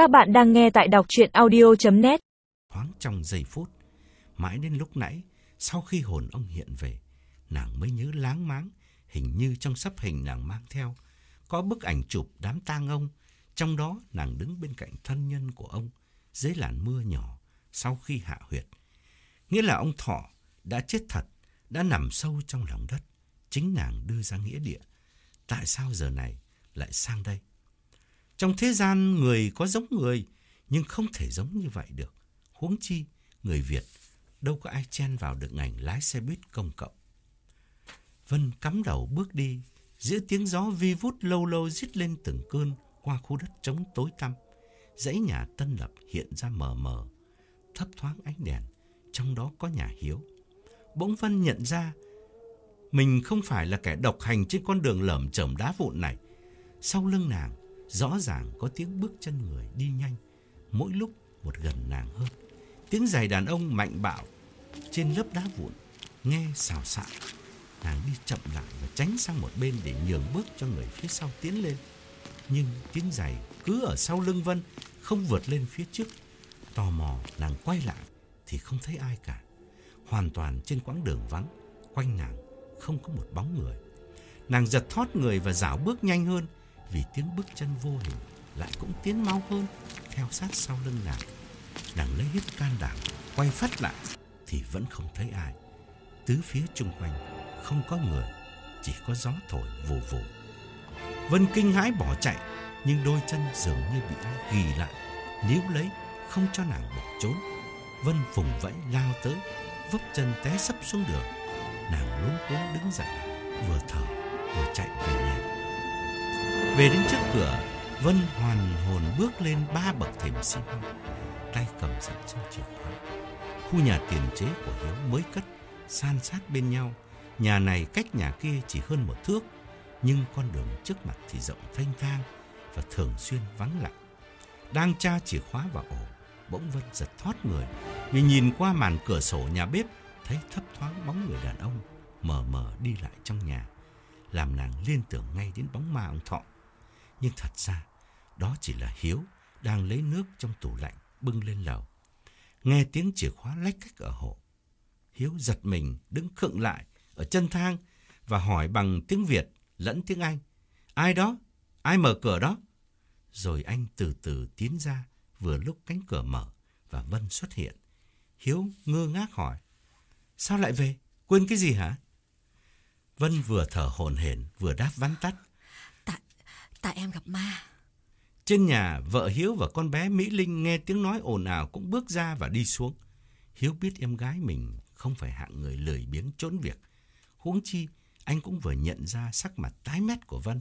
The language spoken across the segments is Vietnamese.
Các bạn đang nghe tại đọc chuyện audio.net Thoáng trong giây phút, mãi đến lúc nãy, sau khi hồn ông hiện về, nàng mới nhớ láng máng, hình như trong sắp hình nàng mang theo, có bức ảnh chụp đám tang ông, trong đó nàng đứng bên cạnh thân nhân của ông, dưới làn mưa nhỏ, sau khi hạ huyệt. Nghĩa là ông Thọ đã chết thật, đã nằm sâu trong lòng đất, chính nàng đưa ra nghĩa địa. Tại sao giờ này lại sang đây? Trong thế gian người có giống người, nhưng không thể giống như vậy được. Huống chi, người Việt đâu có ai chen vào được ngành lái xe buýt công cộng. Vân cắm đầu bước đi, giữa tiếng gió vi vút lâu lâu rít lên từng cơn qua khu đất trống tối tăm. Dãy nhà Tân Lập hiện ra mờ mờ, thấp thoáng ánh đèn, trong đó có nhà Hiếu. Bỗng Vân nhận ra mình không phải là kẻ độc hành trên con đường lởm chởm đá vụn này. Sau lưng nàng, rõ ràng có tiếng bước chân người đi nhanh, mỗi lúc một gần nàng hơn. Tiếng giày đàn ông mạnh bạo trên lớp đá vụn, nghe xào xạc. Nàng đi chậm lại và tránh sang một bên để nhường bước cho người phía sau tiến lên. Nhưng tiếng giày cứ ở sau lưng Vân, không vượt lên phía trước. Tò mò, nàng quay lại thì không thấy ai cả. Hoàn toàn trên quãng đường vắng, quanh nàng không có một bóng người. Nàng giật thót người và dạo bước nhanh hơn vì tiếng bước chân vô hình lại cũng tiến mau hơn theo sát sau lưng nàng. Nàng lấy hết can đảm quay phát lại thì vẫn không thấy ai. Tứ phía chung quanh không có người, chỉ có gió thổi vù vù. Vân kinh hãi bỏ chạy, nhưng đôi chân dường như bị ai ghi lại, níu lấy, không cho nàng bỏ trốn. Vân phùng vẫy lao tới, vấp chân té sấp xuống đường. Nàng luống cuống đứng dậy, vừa thở vừa chạy về đến trước cửa, Vân hoàn hồn bước lên ba bậc thềm xi măng, tay cầm sẵn sâu chìa khóa. Khu nhà tiền chế của Hiếu mới cất, san sát bên nhau. Nhà này cách nhà kia chỉ hơn một thước, nhưng con đường trước mặt thì rộng thanh thang và thường xuyên vắng lặng. Đang tra chìa khóa vào ổ, bỗng Vân giật thoát người vì nhìn qua màn cửa sổ nhà bếp thấy thấp thoáng bóng người đàn ông mờ mờ đi lại trong nhà, làm nàng liên tưởng ngay đến bóng ma ông Thọ. Nhưng thật ra, đó chỉ là Hiếu đang lấy nước trong tủ lạnh bưng lên lầu. Nghe tiếng chìa khóa lách cách ở hộ. Hiếu giật mình đứng khựng lại ở chân thang và hỏi bằng tiếng Việt lẫn tiếng Anh. Ai đó? Ai mở cửa đó? Rồi anh từ từ tiến ra vừa lúc cánh cửa mở và Vân xuất hiện. Hiếu ngơ ngác hỏi. Sao lại về? Quên cái gì hả? Vân vừa thở hổn hển vừa đáp vắn tắt. Tại, em gặp ma. Trên nhà, vợ Hiếu và con bé Mỹ Linh nghe tiếng nói ồn ào cũng bước ra và đi xuống. Hiếu biết em gái mình không phải hạng người lười biếng trốn việc. Huống chi, anh cũng vừa nhận ra sắc mặt tái mét của Vân.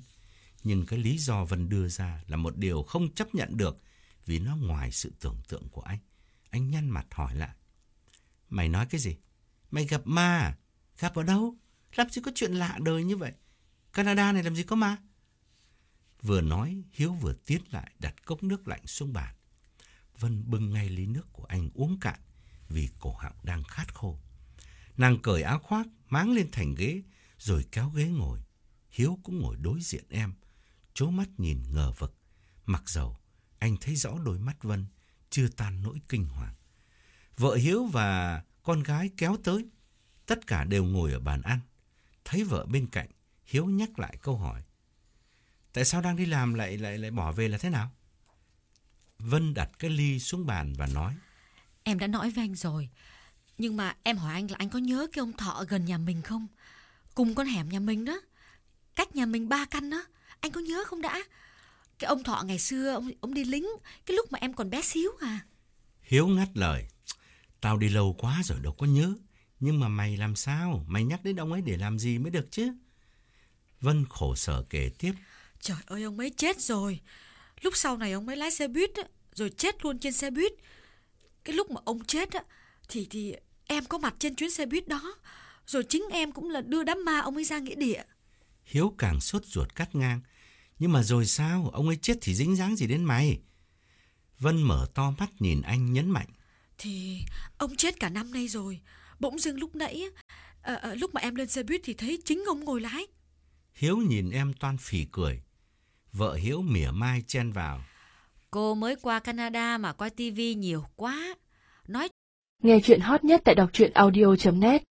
Nhưng cái lý do Vân đưa ra là một điều không chấp nhận được vì nó ngoài sự tưởng tượng của anh. Anh nhăn mặt hỏi lại. Mày nói cái gì? Mày gặp ma à? Gặp ở đâu? Làm gì có chuyện lạ đời như vậy? Canada này làm gì có ma? Vừa nói, Hiếu vừa tiến lại đặt cốc nước lạnh xuống bàn. Vân bưng ngay ly nước của anh uống cạn vì cổ họng đang khát khô. Nàng cởi áo khoác, máng lên thành ghế, rồi kéo ghế ngồi. Hiếu cũng ngồi đối diện em, chố mắt nhìn ngờ vực. Mặc dầu, anh thấy rõ đôi mắt Vân, chưa tan nỗi kinh hoàng. Vợ Hiếu và con gái kéo tới, tất cả đều ngồi ở bàn ăn. Thấy vợ bên cạnh, Hiếu nhắc lại câu hỏi. Tại sao đang đi làm lại lại lại bỏ về là thế nào? Vân đặt cái ly xuống bàn và nói. Em đã nói với anh rồi. Nhưng mà em hỏi anh là anh có nhớ cái ông thọ gần nhà mình không? Cùng con hẻm nhà mình đó. Cách nhà mình ba căn đó. Anh có nhớ không đã? Cái ông thọ ngày xưa ông ông đi lính cái lúc mà em còn bé xíu à. Hiếu ngắt lời. Tao đi lâu quá rồi đâu có nhớ. Nhưng mà mày làm sao? Mày nhắc đến ông ấy để làm gì mới được chứ? Vân khổ sở kể tiếp. Trời ơi ông ấy chết rồi. Lúc sau này ông ấy lái xe buýt rồi chết luôn trên xe buýt. Cái lúc mà ông chết á thì thì em có mặt trên chuyến xe buýt đó. Rồi chính em cũng là đưa đám ma ông ấy ra nghĩa địa. Hiếu càng sốt ruột cắt ngang. Nhưng mà rồi sao? Ông ấy chết thì dính dáng gì đến mày? Vân mở to mắt nhìn anh nhấn mạnh. Thì ông chết cả năm nay rồi. Bỗng dưng lúc nãy, à, à, lúc mà em lên xe buýt thì thấy chính ông ngồi lái. Hiếu nhìn em toan phì cười. Vợ Hiếu mỉa mai chen vào. Cô mới qua Canada mà coi tivi nhiều quá. Nói Nghe chuyện hot nhất tại đọc truyện audio.net